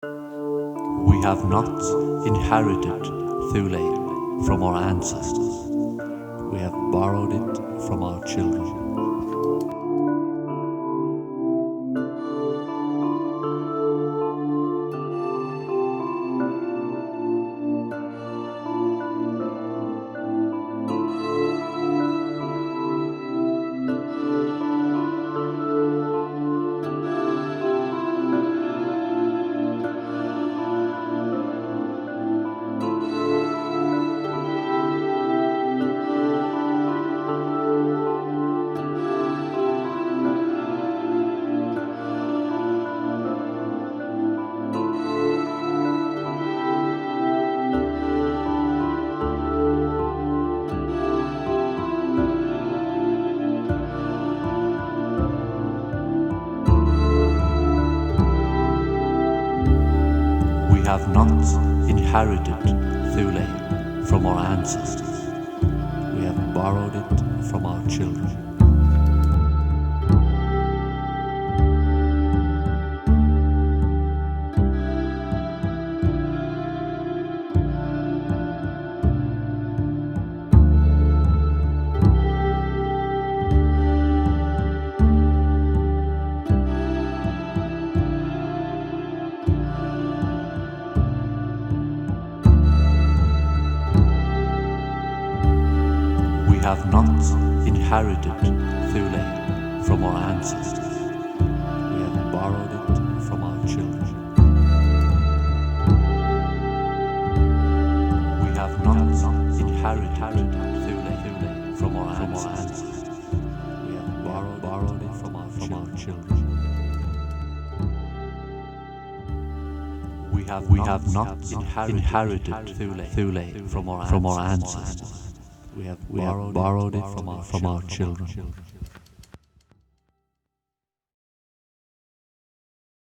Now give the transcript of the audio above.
We have not inherited Thule from our ancestors. We have borrowed it from our children. Have not inherited Thule from our ancestors. We have borrowed it from our children. We have not inherited Thule from our ancestors. We have borrowed it from our children. We have not inherited Thule from our ancestors. We have borrowed, borrowed it from our, from our children. We have, we have not inherited, Thule, Thule from our, from our ancestors. We have, we borrowed, borrowed it from our, from our children.